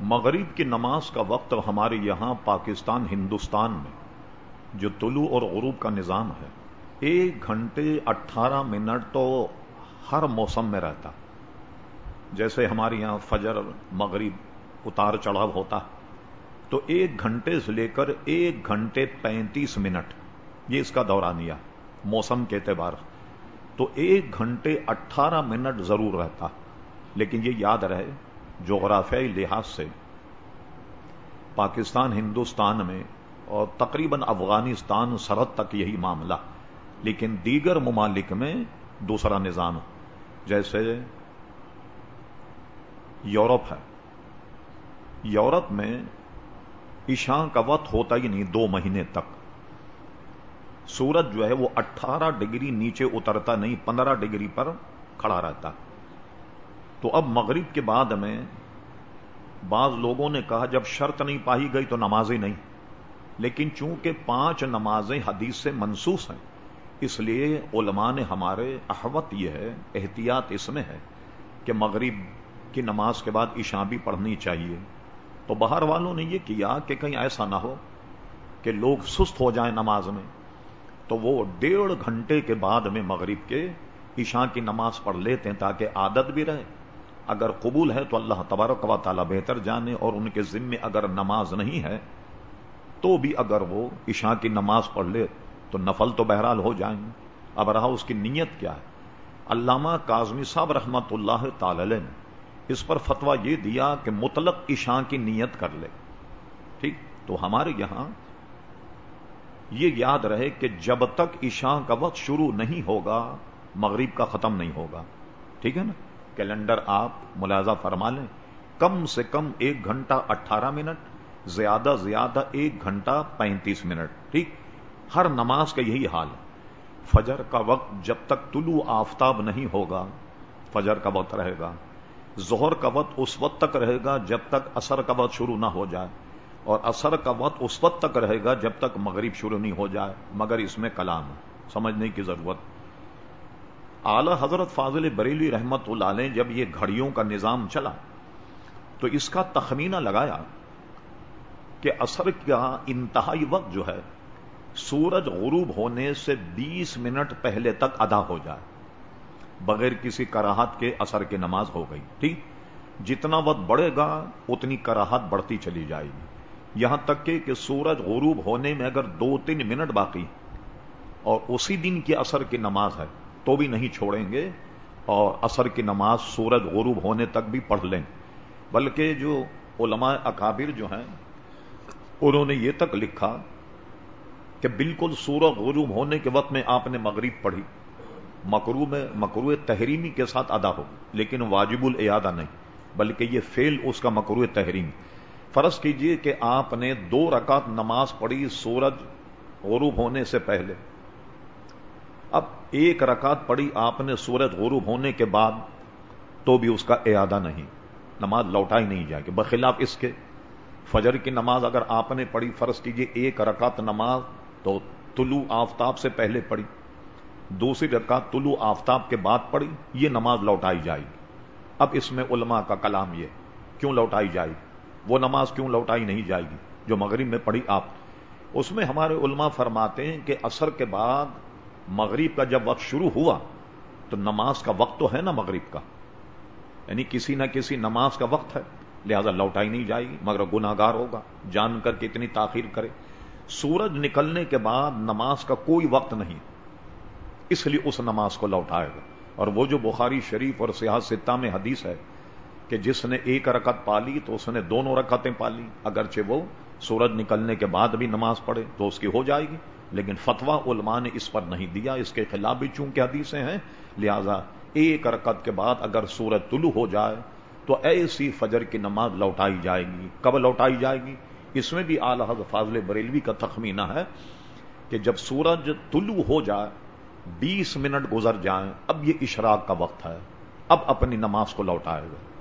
مغرب کی نماز کا وقت ہمارے یہاں پاکستان، ہندوستان میں، جو طلوع اور غروب کا نظام ہے، ایک گھنٹے اٹھارہ منٹ تو ہر موسم میں رہتا۔ جیسے ہمارے یہاں فجر، مغرب اتار چڑھاؤ ہوتا، تو ایک گھنٹے سے لے کر ایک گھنٹے پینتیس منٹ، یہ اس کا دورانیہ موسم کے اعتبار۔ تو ایک گھنٹے اٹھارہ منٹ ضرور رہتا، لیکن یہ یاد رہے جغرافیائی لحاظ سے پاکستان، ہندوستان میں اور تقریباً افغانستان سرحد تک یہی معاملہ، لیکن دیگر ممالک میں دوسرا نظام جیسے یورپ ہے۔ یورپ میں عشاء کا وقت ہوتا ہی نہیں دو مہینے تک۔ سورج جو ہے وہ اٹھارہ ڈگری نیچے اترتا نہیں، پندرہ ڈگری پر کھڑا رہتا۔ تو اب مغرب کے بعد میں بعض لوگوں نے کہا جب شرط نہیں پائی گئی تو نمازیں نہیں۔ لیکن چونکہ پانچ نمازیں حدیث سے منسوس ہیں، اس لیے علماء نے ہمارے احوت یہ ہے، احتیاط اس میں ہے کہ مغرب کی نماز کے بعد عشاء بھی پڑھنی چاہیے۔ تو باہر والوں نے یہ کیا کہ کہیں ایسا نہ ہو کہ لوگ سست ہو جائیں نماز میں، تو وہ ڈیڑھ گھنٹے کے بعد میں مغرب کے عشاء کی نماز پڑھ لیتے ہیں تاکہ عادت بھی رہے۔ اگر قبول ہے تو اللہ تبارک و تعالیٰ بہتر جانے اور ان کے ذمے اگر نماز نہیں ہے تو بھی اگر وہ عشاء کی نماز پڑھ لے تو نفل تو بہرحال ہو جائیں گے۔ اب رہا اس کی نیت کیا ہے؟ علامہ کاظمی صاحب رحمت اللہ تعالی نے اس پر فتویٰ یہ دیا کہ مطلق عشاء کی نیت کر لے۔ ٹھیک؟ تو ہمارے یہاں یہ یاد رہے کہ جب تک عشاء کا وقت شروع نہیں ہوگا، مغرب کا ختم نہیں ہوگا۔ ٹھیک ہے نا؟ کیلنڈر آپ ملازہ فرما لیں۔ کم سے کم ایک گھنٹہ اٹھارہ منٹ، زیادہ زیادہ ایک گھنٹہ پینتیس منٹ، ٹھیک؟ ہر نماز کا یہی حال ہے۔ فجر کا وقت جب تک طلوع آفتاب نہیں ہوگا، فجر کا وقت رہے گا۔ زہر کا وقت اس وقت تک رہے گا جب تک اثر کا وقت شروع نہ ہو جائے۔ اور اثر کا وقت اس وقت تک رہے گا جب تک مغرب شروع نہیں ہو جائے۔ مگر اس میں کلام ہے۔ سمجھنے کی ضرورت اعلی حضرت فاضل بریلی رحمت اللہ نے جب یہ گھڑیوں کا نظام چلا تو اس کا تخمینہ لگایا کہ اثر کا انتہائی وقت جو ہے سورج غروب ہونے سے بیس منٹ پہلے تک ادا ہو جائے بغیر کسی کراہت کے اثر کی نماز ہو گئی۔ ٹھیک؟ جتنا وقت بڑھے گا اتنی کراہت بڑھتی چلی جائے گی۔ یہاں تک کہ, کہ سورج غروب ہونے میں اگر دو تین منٹ باقی اور اسی دن کی اثر کی نماز ہے تو بھی نہیں چھوڑیں گے اور اثر کی نماز سورج غروب ہونے تک بھی پڑھ لیں۔ بلکہ جو علماء اکابر جو ہیں، انہوں نے یہ تک لکھا کہ بالکل سورج غروب ہونے کے وقت میں آپ نے مغرب پڑھی۔ مکرو میں مکرو تحریمی کے ساتھ ادا ہو، لیکن واجب الادا نہیں، بلکہ یہ فیل اس کا مکرو تحریم۔ فرض کیجیے کہ آپ نے دو رکعت نماز پڑھی سورج غروب ہونے سے پہلے۔ اب ایک رکعت پڑی آپ نے سورج غروب ہونے کے بعد تو بھی اس کا اعادہ نہیں۔ نماز لوٹا ہی نہیں جائے گی۔ بخلاف اس کے فجر کی نماز اگر آپ نے پڑھی، فرض کیجیے ایک رکعت نماز تو طلوع آفتاب سے پہلے پڑھی۔ دوسری رکعت طلوع آفتاب کے بعد پڑھی، یہ نماز لوٹائی جائے گی۔ اب اس میں علماء کا کلام یہ کیوں لوٹائی جائے گی؟ وہ نماز کیوں لوٹائی نہیں جائے گی؟ جو مغرب میں پڑھی آپ۔ اس میں ہمارے علماء فرماتے ہیں کہ اثر کے بعد مغرب کا جب وقت شروع ہوا، تو نماز کا وقت تو ہے نا مغرب کا۔ یعنی کسی نہ کسی نماز کا وقت ہے، لہذا لوٹائی نہیں جائے گی، مگر گناگار ہوگا، جان کر کے اتنی تاخیر کرے۔ سورج نکلنے کے بعد نماز کا کوئی وقت نہیں، اس لیے اس نماز کو لوٹائے گا۔ اور وہ جو بخاری شریف اور سیاحت ستہ میں حدیث ہے کہ جس نے ایک رکعت پالی تو اس نے دونوں رکعتیں پالی، اگرچہ وہ سورج نکلنے کے بعد بھی نماز پڑھے تو اس کی ہو جائے گی۔ لیکن فتوا علماء نے اس پر نہیں دیا، اس کے خلاف بھی چونکہ حدیثیں ہیں۔ لہذا ایک رکعت کے بعد اگر سورج طلوع ہو جائے تو ایسی فجر کی نماز لوٹائی جائے گی۔ کب لوٹائی جائے گی؟ اس میں بھی اعلی حضرت فاضل بریلوی کا تخمینہ ہے کہ جب سورج طلوع ہو جائے، بیس منٹ گزر جائیں، اب یہ اشراق کا وقت ہے۔ اب اپنی نماز کو لوٹائے گا۔